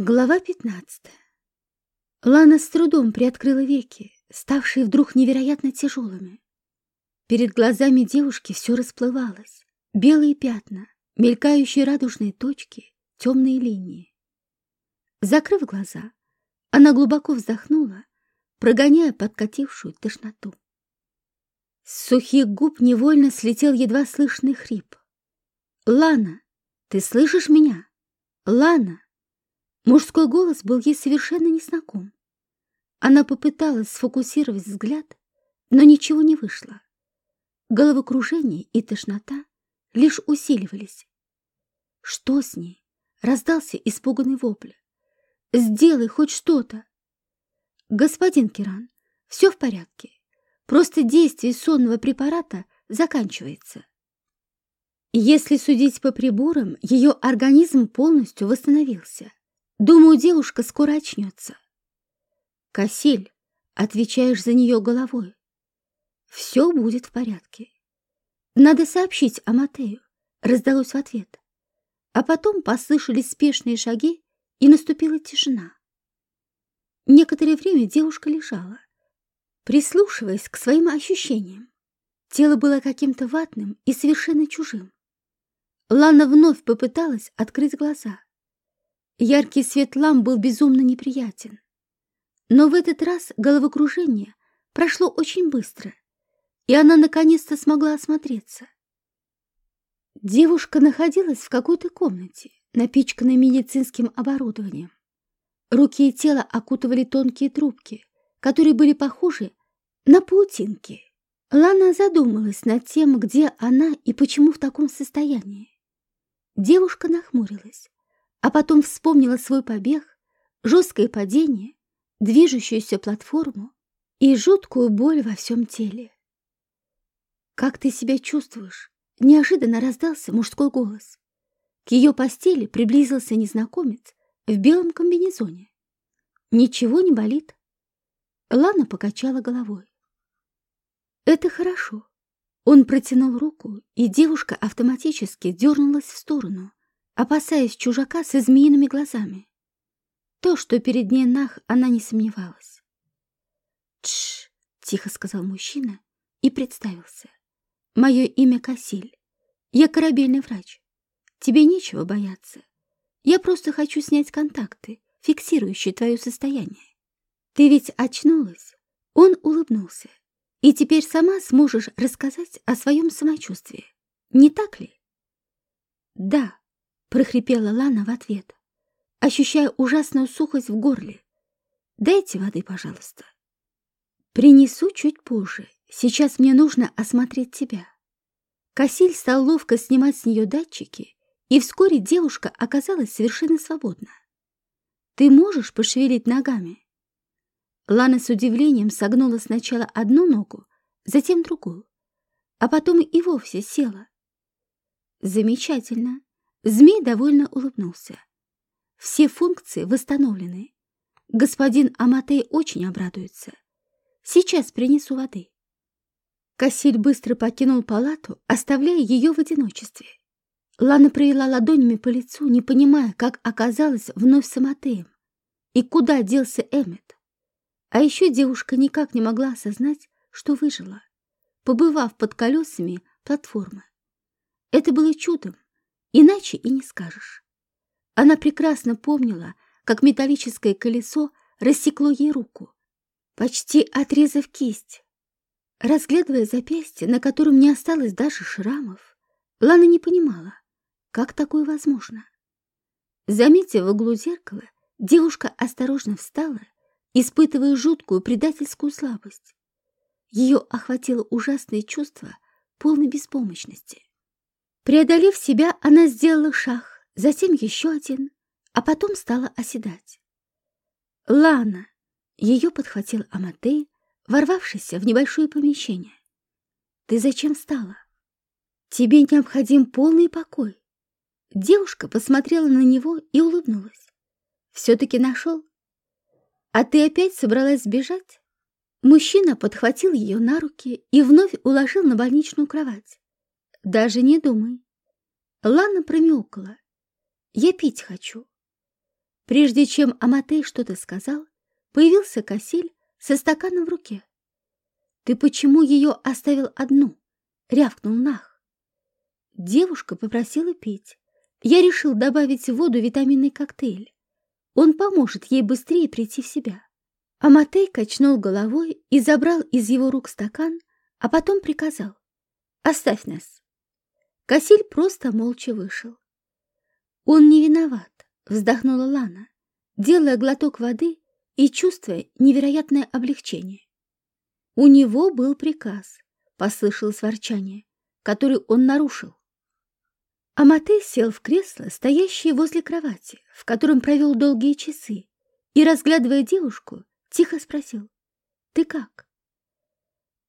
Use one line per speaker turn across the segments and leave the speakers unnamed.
Глава 15 Лана с трудом приоткрыла веки, ставшие вдруг невероятно тяжелыми. Перед глазами девушки все расплывалось. Белые пятна, мелькающие радужные точки, темные линии. Закрыв глаза, она глубоко вздохнула, прогоняя подкатившую тошноту. С сухих губ невольно слетел едва слышный хрип. «Лана, ты слышишь меня? Лана!» Мужской голос был ей совершенно незнаком. Она попыталась сфокусировать взгляд, но ничего не вышло. Головокружение и тошнота лишь усиливались. Что с ней? Раздался испуганный вопль. «Сделай хоть что-то!» «Господин Киран, все в порядке. Просто действие сонного препарата заканчивается. Если судить по приборам, ее организм полностью восстановился. Думаю, девушка скоро очнется. Кассиль, отвечаешь за нее головой. Все будет в порядке. Надо сообщить о Матею, раздалось в ответ. А потом послышались спешные шаги, и наступила тишина. Некоторое время девушка лежала, прислушиваясь к своим ощущениям. Тело было каким-то ватным и совершенно чужим. Лана вновь попыталась открыть глаза. Яркий свет ламп был безумно неприятен. Но в этот раз головокружение прошло очень быстро, и она наконец-то смогла осмотреться. Девушка находилась в какой-то комнате, напичканной медицинским оборудованием. Руки и тело окутывали тонкие трубки, которые были похожи на паутинки. Лана задумалась над тем, где она и почему в таком состоянии. Девушка нахмурилась а потом вспомнила свой побег, жесткое падение, движущуюся платформу и жуткую боль во всем теле. «Как ты себя чувствуешь?» — неожиданно раздался мужской голос. К ее постели приблизился незнакомец в белом комбинезоне. «Ничего не болит?» Лана покачала головой. «Это хорошо». Он протянул руку, и девушка автоматически дернулась в сторону, опасаясь чужака со змеиными глазами. То, что перед ней нах, она не сомневалась. «Тш!» — тихо сказал мужчина и представился. «Мое имя Касиль. Я корабельный врач. Тебе нечего бояться. Я просто хочу снять контакты, фиксирующие твое состояние. Ты ведь очнулась?» Он улыбнулся. «И теперь сама сможешь рассказать о своем самочувствии. Не так ли?» «Да», прохрипела Лана в ответ, ощущая ужасную сухость в горле. «Дайте воды, пожалуйста». «Принесу чуть позже. Сейчас мне нужно осмотреть тебя». Кассиль стал ловко снимать с нее датчики, и вскоре девушка оказалась совершенно свободна. «Ты можешь пошевелить ногами?» Лана с удивлением согнула сначала одну ногу, затем другую, а потом и вовсе села. «Замечательно. Змей довольно улыбнулся. Все функции восстановлены. Господин Аматей очень обрадуется. Сейчас принесу воды. Кассиль быстро покинул палату, оставляя ее в одиночестве. Лана провела ладонями по лицу, не понимая, как оказалась вновь с Аматеем и куда делся Эммет. А еще девушка никак не могла осознать, что выжила, побывав под колесами платформы. Это было чудом, Иначе и не скажешь. Она прекрасно помнила, как металлическое колесо рассекло ей руку, почти отрезав кисть. Разглядывая запястье, на котором не осталось даже шрамов, Лана не понимала, как такое возможно. Заметив в углу зеркала, девушка осторожно встала, испытывая жуткую предательскую слабость. Ее охватило ужасное чувство полной беспомощности. Преодолев себя, она сделала шаг, затем еще один, а потом стала оседать. «Лана!» — ее подхватил Аматей, ворвавшийся в небольшое помещение. «Ты зачем встала? Тебе необходим полный покой». Девушка посмотрела на него и улыбнулась. «Все-таки нашел? А ты опять собралась сбежать?» Мужчина подхватил ее на руки и вновь уложил на больничную кровать. Даже не думай. Лана промелкала. Я пить хочу. Прежде чем Аматей что-то сказал, появился Кассиль со стаканом в руке. «Ты почему ее оставил одну?» — рявкнул Нах. Девушка попросила пить. Я решил добавить в воду витаминный коктейль. Он поможет ей быстрее прийти в себя. Аматей качнул головой и забрал из его рук стакан, а потом приказал. «Оставь нас». Кассиль просто молча вышел. «Он не виноват», — вздохнула Лана, делая глоток воды и чувствуя невероятное облегчение. У него был приказ, послышалось ворчание, который он нарушил. Амате сел в кресло, стоящее возле кровати, в котором провел долгие часы, и, разглядывая девушку, тихо спросил, «Ты как?»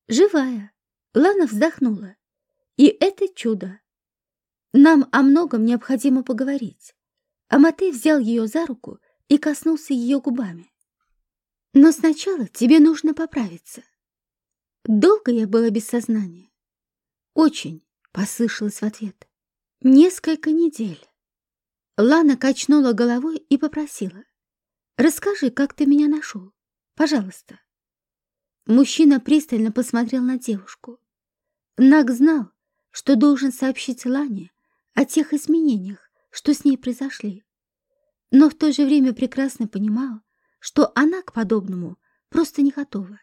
«Живая», — Лана вздохнула. «И это чудо. Нам о многом необходимо поговорить». Амате взял ее за руку и коснулся ее губами. «Но сначала тебе нужно поправиться». Долго я была без сознания. «Очень», — послышалось в ответ. Несколько недель. Лана качнула головой и попросила. «Расскажи, как ты меня нашел? Пожалуйста». Мужчина пристально посмотрел на девушку. Наг знал, что должен сообщить Лане о тех изменениях, что с ней произошли. Но в то же время прекрасно понимал, что она к подобному просто не готова.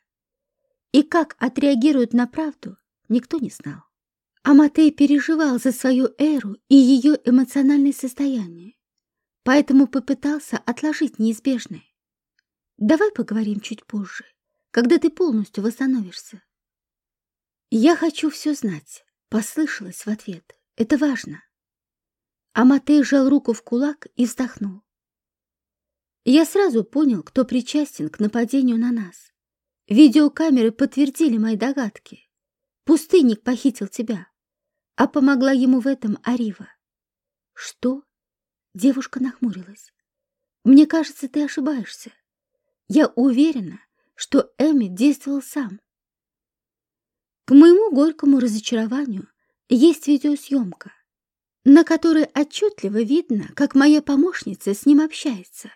И как отреагирует на правду, никто не знал. Аматей переживал за свою Эру и ее эмоциональное состояние, поэтому попытался отложить неизбежное. «Давай поговорим чуть позже, когда ты полностью восстановишься». «Я хочу все знать», — послышалось в ответ. «Это важно». Аматей сжал руку в кулак и вздохнул. Я сразу понял, кто причастен к нападению на нас. Видеокамеры подтвердили мои догадки. Пустынник похитил тебя а помогла ему в этом Арива. Что? Девушка нахмурилась. Мне кажется, ты ошибаешься. Я уверена, что Эми действовал сам. К моему горькому разочарованию есть видеосъемка, на которой отчетливо видно, как моя помощница с ним общается.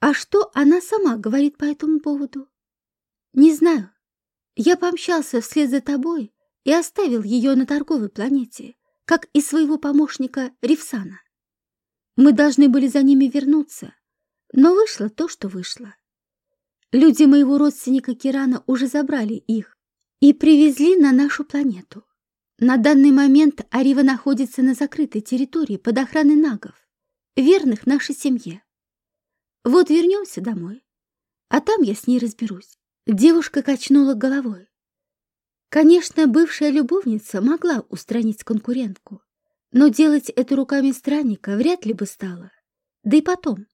А что она сама говорит по этому поводу? Не знаю. Я помчался вслед за тобой, и оставил ее на торговой планете, как и своего помощника Ривсана. Мы должны были за ними вернуться, но вышло то, что вышло. Люди моего родственника Кирана уже забрали их и привезли на нашу планету. На данный момент Арива находится на закрытой территории под охраной нагов, верных нашей семье. Вот вернемся домой, а там я с ней разберусь. Девушка качнула головой. Конечно, бывшая любовница могла устранить конкурентку, но делать это руками странника вряд ли бы стала. Да и потом,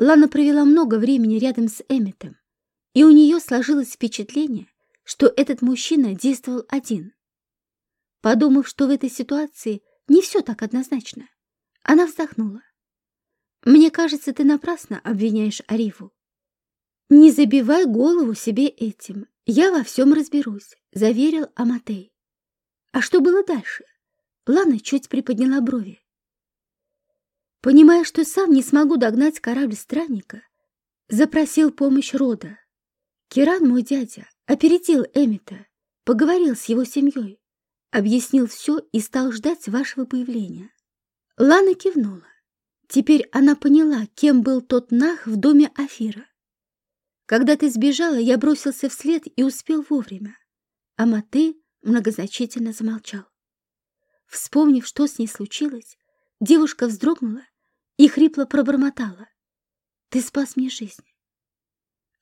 Лана провела много времени рядом с Эмметом, и у нее сложилось впечатление, что этот мужчина действовал один. Подумав, что в этой ситуации не все так однозначно, она вздохнула. «Мне кажется, ты напрасно обвиняешь Ариву. Не забивай голову себе этим. Я во всем разберусь заверил Аматей. А что было дальше? Лана чуть приподняла брови. Понимая, что сам не смогу догнать корабль странника, запросил помощь рода. Киран, мой дядя, опередил Эмита, поговорил с его семьей, объяснил все и стал ждать вашего появления. Лана кивнула. Теперь она поняла, кем был тот Нах в доме Афира. Когда ты сбежала, я бросился вслед и успел вовремя. А Маты многозначительно замолчал. Вспомнив, что с ней случилось, девушка вздрогнула и хрипло пробормотала. «Ты спас мне жизнь».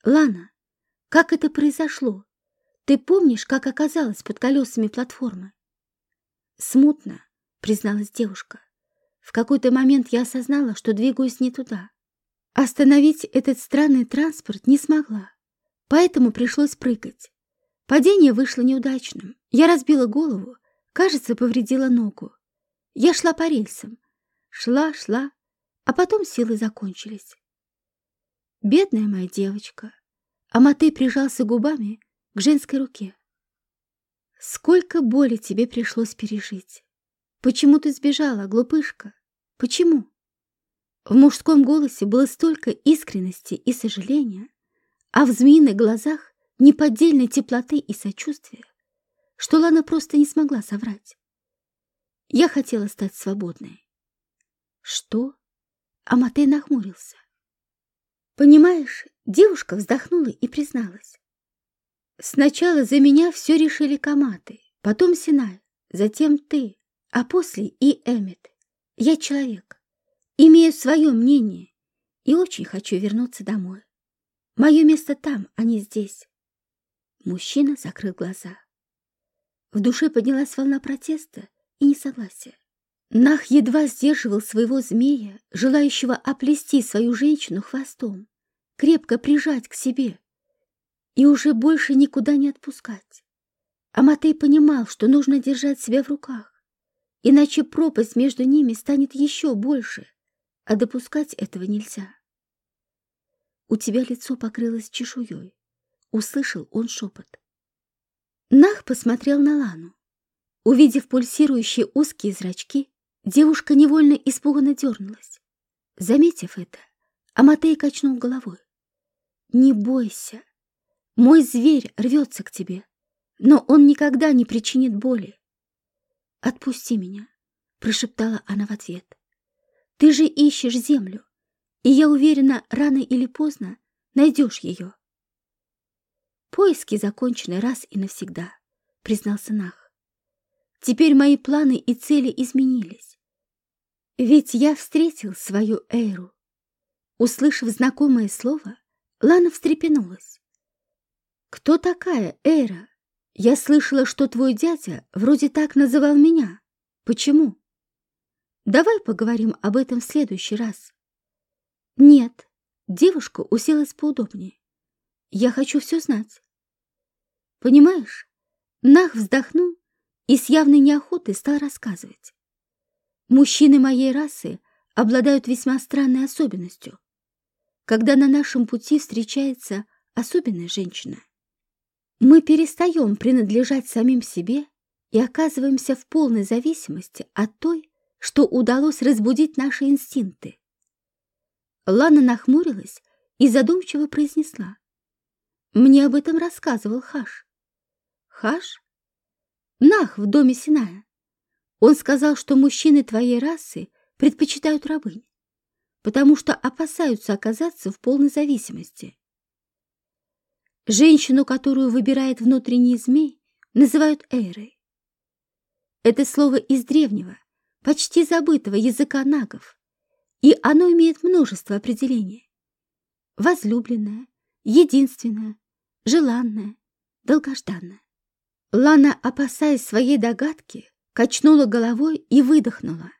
«Лана, как это произошло? Ты помнишь, как оказалась под колесами платформы?» «Смутно», — призналась девушка. «В какой-то момент я осознала, что двигаюсь не туда. Остановить этот странный транспорт не смогла, поэтому пришлось прыгать. Падение вышло неудачным. Я разбила голову, кажется, повредила ногу. Я шла по рельсам. Шла, шла, а потом силы закончились. Бедная моя девочка. Аматы прижался губами к женской руке. Сколько боли тебе пришлось пережить. Почему ты сбежала, глупышка? Почему? В мужском голосе было столько искренности и сожаления, а в змеиных глазах неподдельной теплоты и сочувствия, что Лана просто не смогла соврать. Я хотела стать свободной. Что? Аматей нахмурился. Понимаешь, девушка вздохнула и призналась. Сначала за меня все решили Каматы, потом Синай, затем ты, а после и Эммет. Я человек, имею свое мнение и очень хочу вернуться домой. Мое место там, а не здесь. Мужчина закрыл глаза. В душе поднялась волна протеста и несогласия. Нах едва сдерживал своего змея, желающего оплести свою женщину хвостом, крепко прижать к себе и уже больше никуда не отпускать. А Матей понимал, что нужно держать себя в руках, иначе пропасть между ними станет еще больше, а допускать этого нельзя. У тебя лицо покрылось чешуей, услышал он шепот. Нах посмотрел на Лану. Увидев пульсирующие узкие зрачки, девушка невольно испуганно дернулась. Заметив это, Аматей качнул головой. «Не бойся, мой зверь рвется к тебе, но он никогда не причинит боли. «Отпусти меня», — прошептала она в ответ. «Ты же ищешь землю, и я уверена, рано или поздно найдешь ее». «Поиски закончены раз и навсегда», — признался Нах. «Теперь мои планы и цели изменились. Ведь я встретил свою Эйру». Услышав знакомое слово, Лана встрепенулась. «Кто такая Эйра? Я слышала, что твой дядя вроде так называл меня. Почему?» «Давай поговорим об этом в следующий раз». «Нет». Девушка уселась поудобнее. «Я хочу все знать». «Понимаешь?» Нах вздохнул и с явной неохотой стал рассказывать. «Мужчины моей расы обладают весьма странной особенностью. Когда на нашем пути встречается особенная женщина, мы перестаем принадлежать самим себе и оказываемся в полной зависимости от той, что удалось разбудить наши инстинкты. Лана нахмурилась и задумчиво произнесла. Мне об этом рассказывал Хаш. Хаш? Нах в доме Синая. Он сказал, что мужчины твоей расы предпочитают рабынь, потому что опасаются оказаться в полной зависимости. Женщину, которую выбирает внутренний змей, называют Эйрой. Это слово из древнего, почти забытого языка нагов, и оно имеет множество определений. Возлюбленная, единственная, желанная, долгожданная. Лана, опасаясь своей догадки, качнула головой и выдохнула.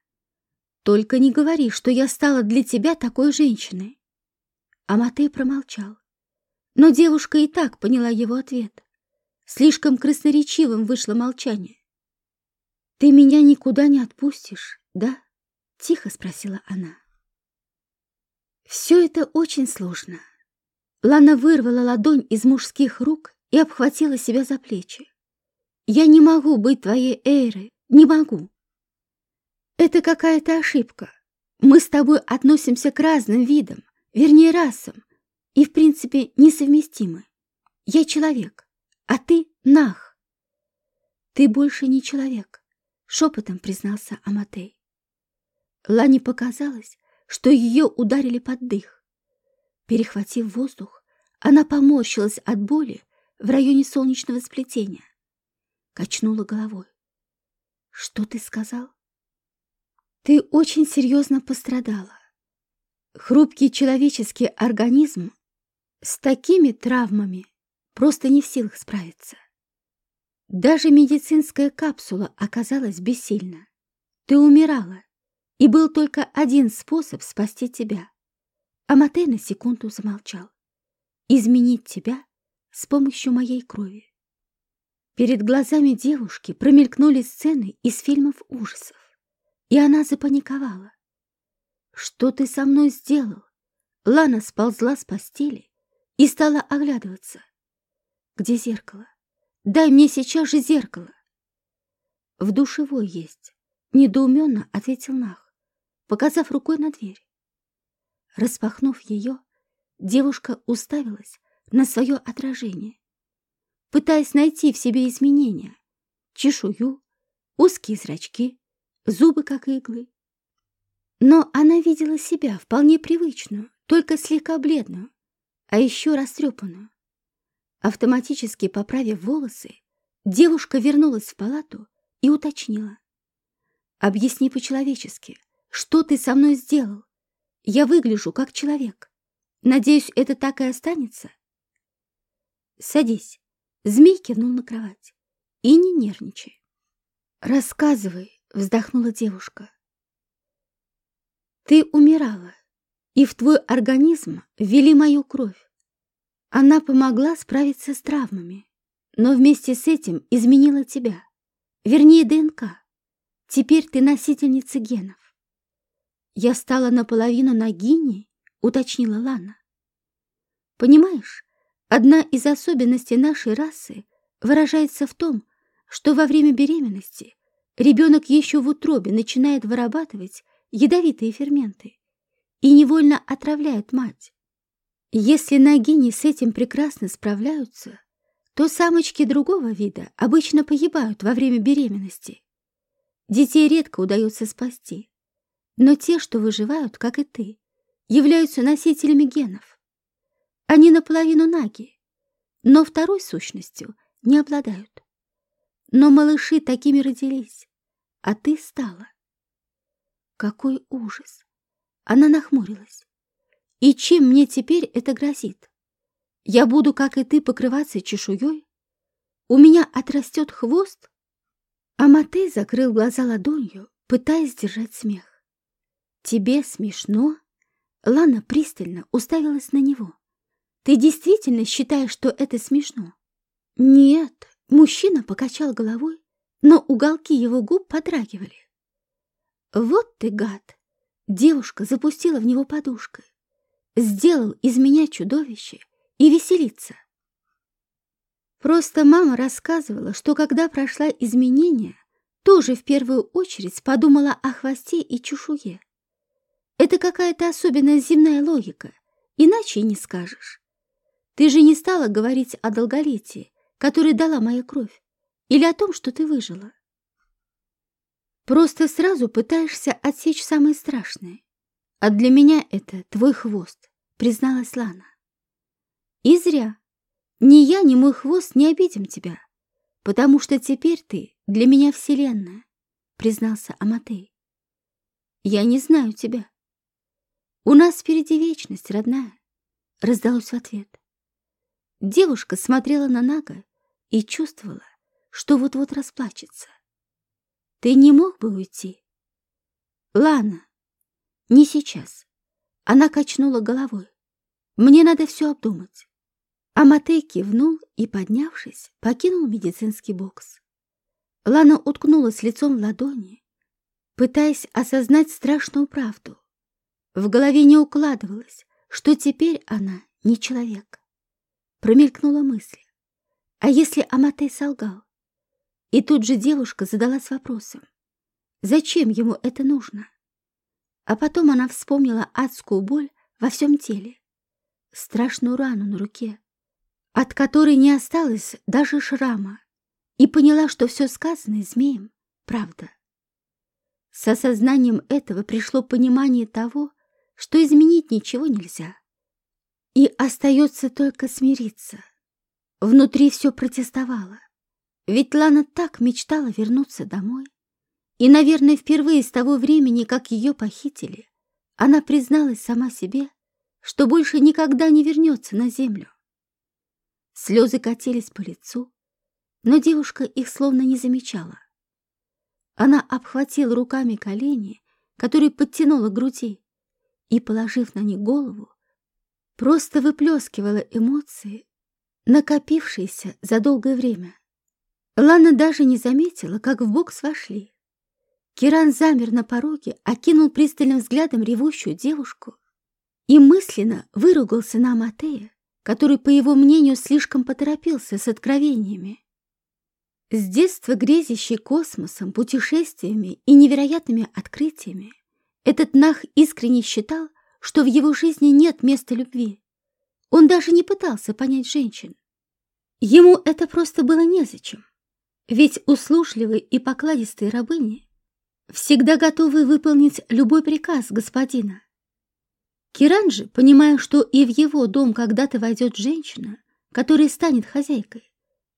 «Только не говори, что я стала для тебя такой женщиной!» А промолчал. Но девушка и так поняла его ответ. Слишком красноречивым вышло молчание. «Ты меня никуда не отпустишь, да?» — тихо спросила она. Все это очень сложно. Лана вырвала ладонь из мужских рук и обхватила себя за плечи. «Я не могу быть твоей Эйрой, не могу. Это какая-то ошибка. Мы с тобой относимся к разным видам, вернее расам, и, в принципе, несовместимы. Я человек, а ты — нах. Ты больше не человек, — шепотом признался Аматей. Лане показалось, что ее ударили под дых. Перехватив воздух, она поморщилась от боли в районе солнечного сплетения. Качнула головой. «Что ты сказал?» «Ты очень серьезно пострадала. Хрупкий человеческий организм с такими травмами просто не в силах справиться. Даже медицинская капсула оказалась бессильна. Ты умирала, и был только один способ спасти тебя. А Матей на секунду замолчал. Изменить тебя с помощью моей крови. Перед глазами девушки промелькнули сцены из фильмов ужасов, и она запаниковала. «Что ты со мной сделал?» Лана сползла с постели и стала оглядываться. «Где зеркало? Дай мне сейчас же зеркало!» «В душевой есть», — недоуменно ответил Нах, показав рукой на дверь. Распахнув ее, девушка уставилась на свое отражение, пытаясь найти в себе изменения, чешую, узкие зрачки, зубы как иглы. Но она видела себя вполне привычную, только слегка бледную, а еще растрепанную. Автоматически поправив волосы, девушка вернулась в палату и уточнила. «Объясни по-человечески, что ты со мной сделал? Я выгляжу как человек. Надеюсь, это так и останется?» «Садись», — змей кивнул на кровать. «И не нервничай». «Рассказывай», — вздохнула девушка. «Ты умирала, и в твой организм ввели мою кровь. Она помогла справиться с травмами, но вместе с этим изменила тебя, вернее ДНК. Теперь ты носительница генов. Я стала наполовину нагини, уточнила Лана. Понимаешь, одна из особенностей нашей расы выражается в том, что во время беременности ребенок еще в утробе начинает вырабатывать ядовитые ферменты и невольно отравляет мать. Если нагини с этим прекрасно справляются, то самочки другого вида обычно погибают во время беременности. Детей редко удается спасти, но те, что выживают, как и ты, являются носителями генов. Они наполовину наги, но второй сущностью не обладают. Но малыши такими родились, а ты стала. Какой ужас! Она нахмурилась. И чем мне теперь это грозит? Я буду, как и ты, покрываться чешуей? У меня отрастет хвост? А Матей закрыл глаза ладонью, пытаясь сдержать смех. Тебе смешно? Лана пристально уставилась на него. Ты действительно считаешь, что это смешно? Нет, мужчина покачал головой, но уголки его губ подрагивали. Вот ты гад! Девушка запустила в него подушкой. Сделал из меня чудовище и веселиться. Просто мама рассказывала, что когда прошла изменения, тоже в первую очередь подумала о хвосте и чешуе. Это какая-то особенная земная логика, иначе не скажешь. Ты же не стала говорить о долголетии, которое дала моя кровь, или о том, что ты выжила. Просто сразу пытаешься отсечь самое страшное. А для меня это твой хвост, призналась Лана. И зря. Ни я, ни мой хвост не обидим тебя, потому что теперь ты для меня вселенная, признался Аматей. Я не знаю тебя. У нас впереди вечность, родная, раздалось в ответ. Девушка смотрела на Нага и чувствовала, что вот-вот расплачется. Ты не мог бы уйти? Лана, не сейчас. Она качнула головой. Мне надо все обдумать. А Матей кивнул и, поднявшись, покинул медицинский бокс. Лана уткнулась лицом в ладони, пытаясь осознать страшную правду. В голове не укладывалось, что теперь она не человек. Промелькнула мысль. А если Аматей солгал? И тут же девушка задалась вопросом, зачем ему это нужно? А потом она вспомнила адскую боль во всем теле, страшную рану на руке, от которой не осталось даже шрама, и поняла, что все сказанное змеем — правда. С осознанием этого пришло понимание того, что изменить ничего нельзя. И остается только смириться. Внутри все протестовало. Ведь Лана так мечтала вернуться домой. И, наверное, впервые с того времени, как ее похитили, она призналась сама себе, что больше никогда не вернется на землю. Слезы катились по лицу, но девушка их словно не замечала. Она обхватила руками колени, которые подтянула к груди, и, положив на них голову, просто выплескивала эмоции, накопившиеся за долгое время. Лана даже не заметила, как в бокс вошли. Киран замер на пороге, окинул пристальным взглядом ревущую девушку и мысленно выругался на Аматея, который, по его мнению, слишком поторопился с откровениями. С детства грезящий космосом, путешествиями и невероятными открытиями, этот Нах искренне считал, что в его жизни нет места любви. Он даже не пытался понять женщин. Ему это просто было незачем. Ведь услужливые и покладистые рабыни всегда готовы выполнить любой приказ господина. Киран же, понимая, что и в его дом когда-то войдет женщина, которая станет хозяйкой,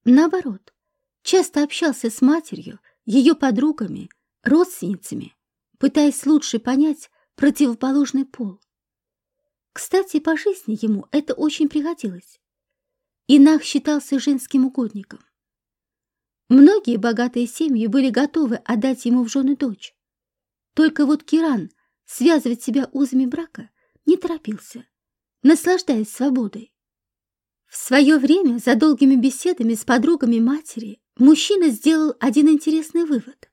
наоборот, часто общался с матерью, ее подругами, родственницами, пытаясь лучше понять противоположный пол. Кстати, по жизни ему это очень пригодилось. Инах считался женским угодником. Многие богатые семьи были готовы отдать ему в жены дочь. Только вот Киран связывать себя узами брака не торопился, наслаждаясь свободой. В свое время, за долгими беседами с подругами матери, мужчина сделал один интересный вывод.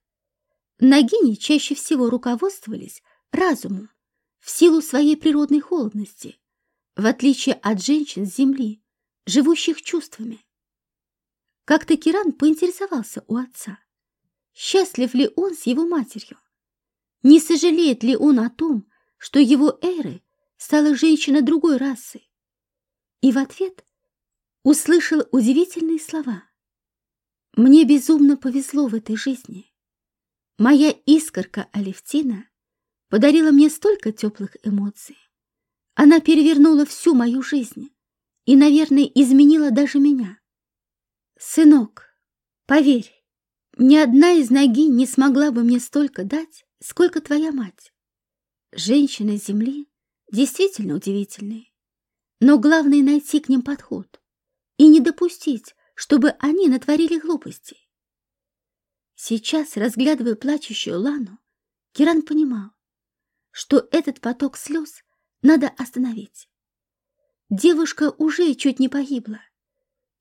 Нагини чаще всего руководствовались разумом в силу своей природной холодности, в отличие от женщин с земли, живущих чувствами. Как-то Киран поинтересовался у отца, счастлив ли он с его матерью, не сожалеет ли он о том, что его Эры стала женщина другой расы. И в ответ услышал удивительные слова. «Мне безумно повезло в этой жизни. Моя искорка Алевтина подарила мне столько теплых эмоций. Она перевернула всю мою жизнь и, наверное, изменила даже меня. Сынок, поверь, ни одна из ноги не смогла бы мне столько дать, сколько твоя мать. Женщины Земли действительно удивительные. Но главное найти к ним подход и не допустить, чтобы они натворили глупостей. Сейчас, разглядывая плачущую Лану, Киран понимал, что этот поток слез надо остановить. Девушка уже чуть не погибла,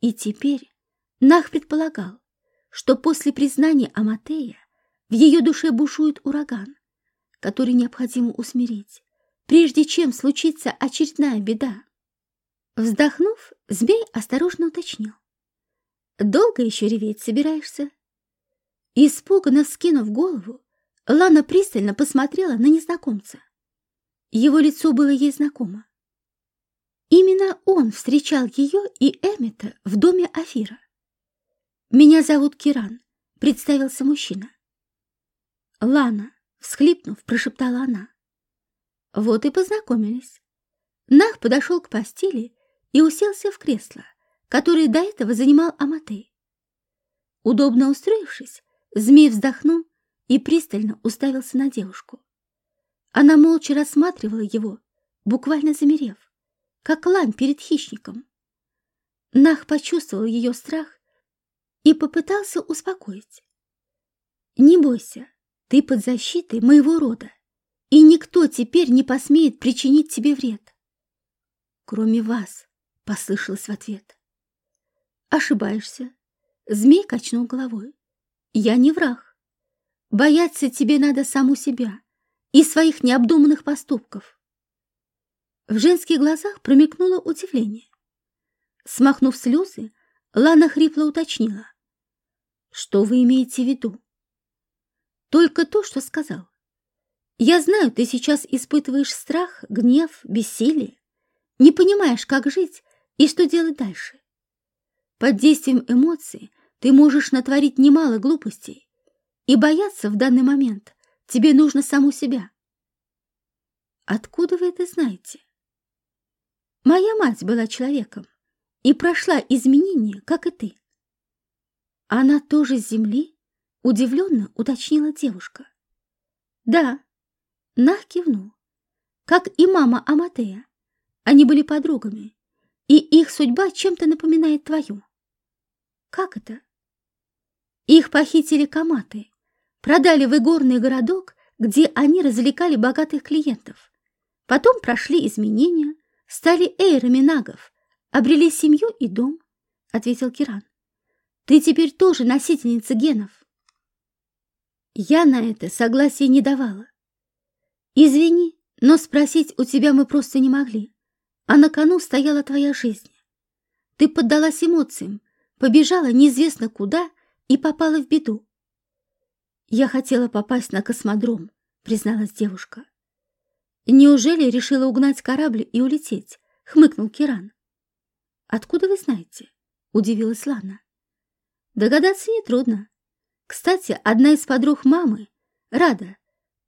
и теперь Нах предполагал, что после признания Аматея в ее душе бушует ураган, который необходимо усмирить прежде чем случится очередная беда. Вздохнув, змей осторожно уточнил. «Долго еще реветь собираешься?» Испуганно скинув голову, Лана пристально посмотрела на незнакомца. Его лицо было ей знакомо. Именно он встречал ее и Эммета в доме Афира. «Меня зовут Киран», — представился мужчина. «Лана», — всхлипнув, прошептала она. Вот и познакомились. Нах подошел к постели и уселся в кресло, которое до этого занимал Аматей. Удобно устроившись, змей вздохнул и пристально уставился на девушку. Она молча рассматривала его, буквально замерев, как лань перед хищником. Нах почувствовал ее страх и попытался успокоить. «Не бойся, ты под защитой моего рода и никто теперь не посмеет причинить тебе вред. Кроме вас, послышалось в ответ. Ошибаешься. Змей качнул головой. Я не враг. Бояться тебе надо саму себя и своих необдуманных поступков. В женских глазах промелькнуло удивление. Смахнув слезы, Лана хрипло уточнила. Что вы имеете в виду? Только то, что сказал. Я знаю, ты сейчас испытываешь страх, гнев, бессилие. Не понимаешь, как жить и что делать дальше. Под действием эмоций ты можешь натворить немало глупостей. И бояться в данный момент тебе нужно саму себя. Откуда вы это знаете? Моя мать была человеком и прошла изменения, как и ты. Она тоже с земли? Удивленно уточнила девушка. Да, Нах кивнул. Как и мама Аматея. Они были подругами, и их судьба чем-то напоминает твою. Как это? Их похитили каматы, продали в игорный городок, где они развлекали богатых клиентов. Потом прошли изменения, стали эйрами нагов, обрели семью и дом, — ответил Киран. Ты теперь тоже носительница генов. Я на это согласия не давала. Извини, но спросить у тебя мы просто не могли. А на кону стояла твоя жизнь. Ты поддалась эмоциям, побежала неизвестно куда и попала в беду. Я хотела попасть на космодром, призналась девушка. Неужели решила угнать корабль и улететь? Хмыкнул Киран. Откуда вы знаете? Удивилась Лана. Догадаться нетрудно. Кстати, одна из подруг мамы, Рада,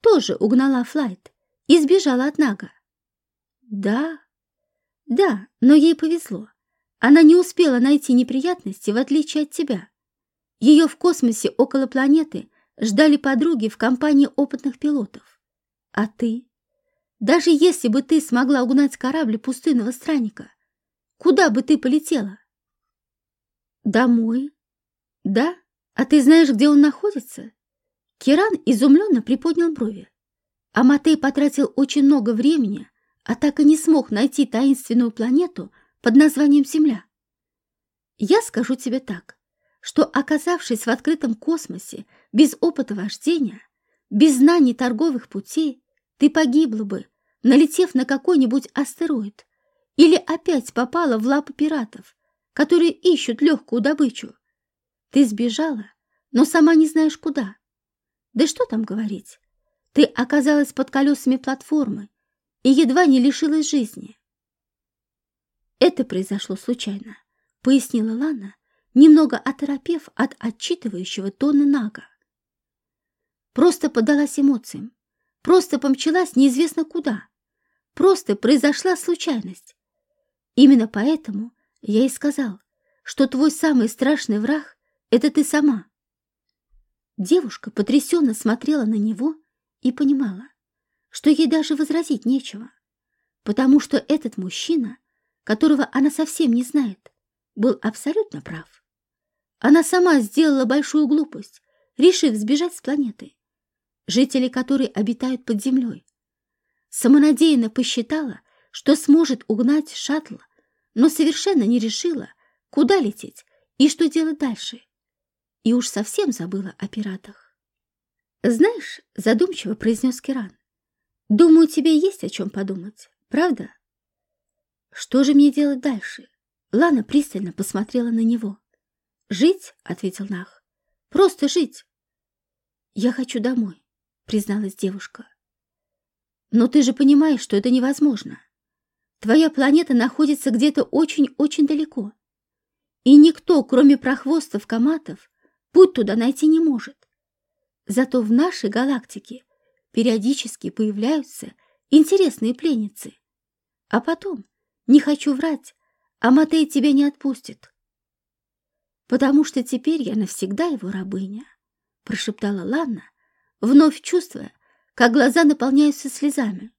тоже угнала флайт и сбежала от Нага. Да, да, но ей повезло. Она не успела найти неприятности, в отличие от тебя. Ее в космосе около планеты ждали подруги в компании опытных пилотов. А ты? Даже если бы ты смогла угнать корабль пустынного странника, куда бы ты полетела? Домой. Да? А ты знаешь, где он находится? Киран изумленно приподнял брови. А Матей потратил очень много времени, а так и не смог найти таинственную планету под названием Земля. Я скажу тебе так что, оказавшись в открытом космосе, без опыта вождения, без знаний торговых путей, ты погибла бы, налетев на какой-нибудь астероид, или опять попала в лапы пиратов, которые ищут легкую добычу. Ты сбежала, но сама не знаешь куда. Да что там говорить? Ты оказалась под колесами платформы и едва не лишилась жизни. Это произошло случайно, пояснила Лана, немного оторопев от отчитывающего тона Нага. Просто подалась эмоциям, просто помчалась неизвестно куда, просто произошла случайность. Именно поэтому я и сказал, что твой самый страшный враг — это ты сама. Девушка потрясенно смотрела на него и понимала, что ей даже возразить нечего, потому что этот мужчина, которого она совсем не знает, был абсолютно прав. Она сама сделала большую глупость, решив сбежать с планеты, жители которой обитают под землей. Самонадеянно посчитала, что сможет угнать шаттл, но совершенно не решила, куда лететь и что делать дальше. И уж совсем забыла о пиратах. «Знаешь», — задумчиво произнес Киран, «думаю, тебе есть о чем подумать, правда?» «Что же мне делать дальше?» Лана пристально посмотрела на него. «Жить?» — ответил Нах. «Просто жить!» «Я хочу домой», — призналась девушка. «Но ты же понимаешь, что это невозможно. Твоя планета находится где-то очень-очень далеко. И никто, кроме прохвостов-коматов, путь туда найти не может. Зато в нашей галактике периодически появляются интересные пленницы. А потом, не хочу врать, Аматей тебя не отпустит потому что теперь я навсегда его рабыня», — прошептала Ланна, вновь чувствуя, как глаза наполняются слезами.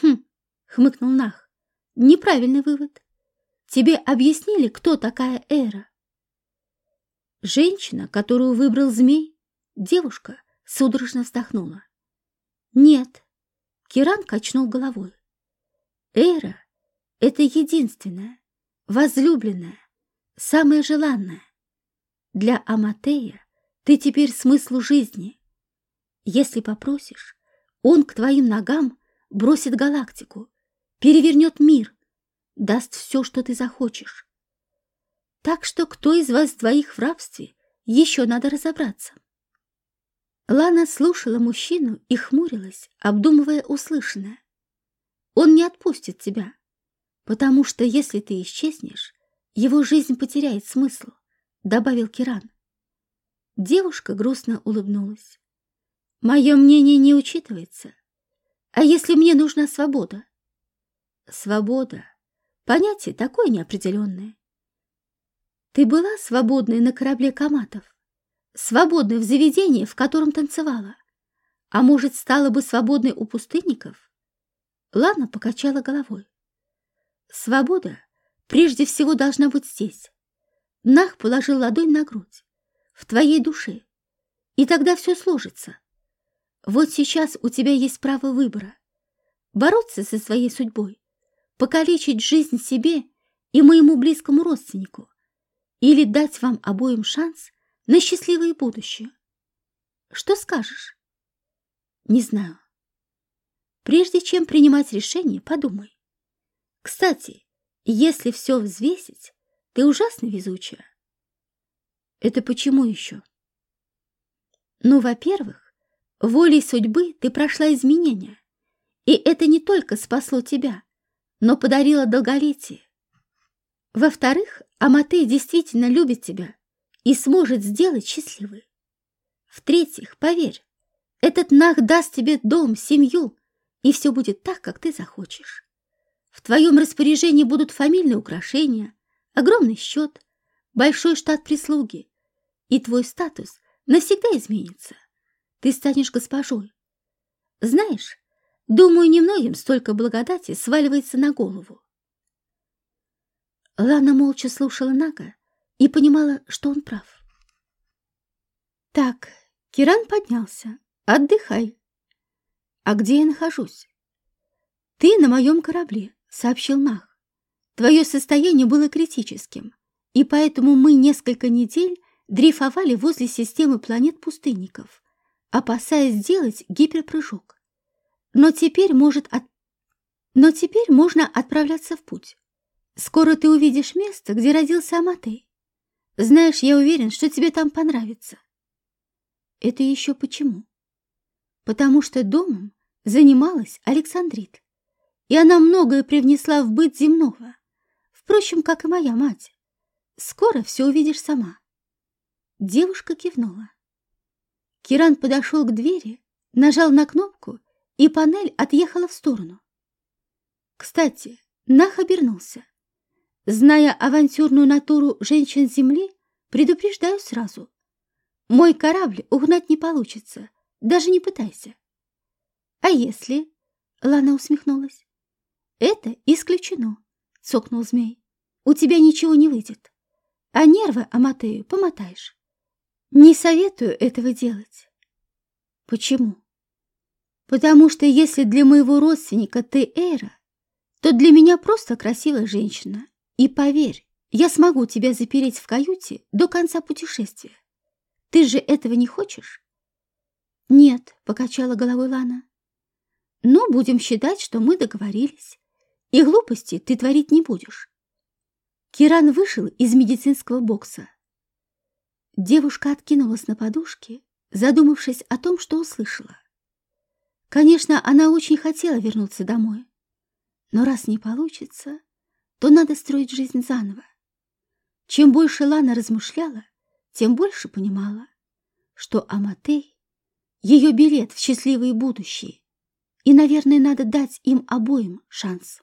«Хм», — хмыкнул Нах, — «неправильный вывод. Тебе объяснили, кто такая Эра?» Женщина, которую выбрал змей, девушка судорожно вздохнула. «Нет», — Киран качнул головой. «Эра — это единственная, возлюбленная, самое желанное. Для Аматея ты теперь смыслу жизни. Если попросишь, он к твоим ногам бросит галактику, перевернет мир, даст все, что ты захочешь. Так что кто из вас двоих в рабстве, еще надо разобраться. Лана слушала мужчину и хмурилась, обдумывая услышанное. Он не отпустит тебя, потому что если ты исчезнешь, его жизнь потеряет смысл, добавил Киран. Девушка грустно улыбнулась. Мое мнение не учитывается. А если мне нужна свобода? Свобода. Понятие такое неопределенное. Ты была свободной на корабле коматов, свободной в заведении, в котором танцевала. А может, стала бы свободной у пустынников? Лана покачала головой. Свобода прежде всего должна быть здесь. Нах положил ладонь на грудь, в твоей душе, и тогда все сложится. Вот сейчас у тебя есть право выбора. Бороться со своей судьбой, покалечить жизнь себе и моему близкому родственнику, или дать вам обоим шанс на счастливое будущее. Что скажешь? Не знаю. Прежде чем принимать решение, подумай. Кстати, если все взвесить, ты ужасно везучая. Это почему еще? Ну, во-первых, волей судьбы ты прошла изменения И это не только спасло тебя, но подарило долголетие. Во-вторых, Аматей действительно любит тебя и сможет сделать счастливой. В-третьих, поверь, этот Нах даст тебе дом, семью, и все будет так, как ты захочешь. В твоем распоряжении будут фамильные украшения, огромный счет, большой штат прислуги, и твой статус навсегда изменится. Ты станешь госпожой. Знаешь, думаю, немногим столько благодати сваливается на голову. Лана молча слушала Нага и понимала, что он прав. Так, Киран поднялся. Отдыхай. А где я нахожусь? Ты на моем корабле, сообщил Нах. Твое состояние было критическим, и поэтому мы несколько недель дрейфовали возле системы планет-пустынников, опасаясь сделать гиперпрыжок. Но теперь может от... Но теперь можно отправляться в путь. Скоро ты увидишь место, где родился Аматей. Знаешь, я уверен, что тебе там понравится. Это еще почему? Потому что домом занималась Александрит, и она многое привнесла в быт земного, впрочем, как и моя мать. Скоро все увидишь сама. Девушка кивнула. Киран подошел к двери, нажал на кнопку, и панель отъехала в сторону. Кстати, Нах обернулся. Зная авантюрную натуру женщин Земли, предупреждаю сразу. Мой корабль угнать не получится, даже не пытайся. А если... Лана усмехнулась. Это исключено, цокнул змей. У тебя ничего не выйдет. А нервы Аматею помотаешь. Не советую этого делать. Почему? Потому что если для моего родственника ты Эра, то для меня просто красивая женщина, и поверь, я смогу тебя запереть в каюте до конца путешествия. Ты же этого не хочешь? Нет, покачала головой Лана. Ну, будем считать, что мы договорились. И глупости ты творить не будешь. Киран вышел из медицинского бокса. Девушка откинулась на подушке, задумавшись о том, что услышала. Конечно, она очень хотела вернуться домой. Но раз не получится, то надо строить жизнь заново. Чем больше Лана размышляла, тем больше понимала, что Аматей — ее билет в счастливое будущее, и, наверное, надо дать им обоим шанс.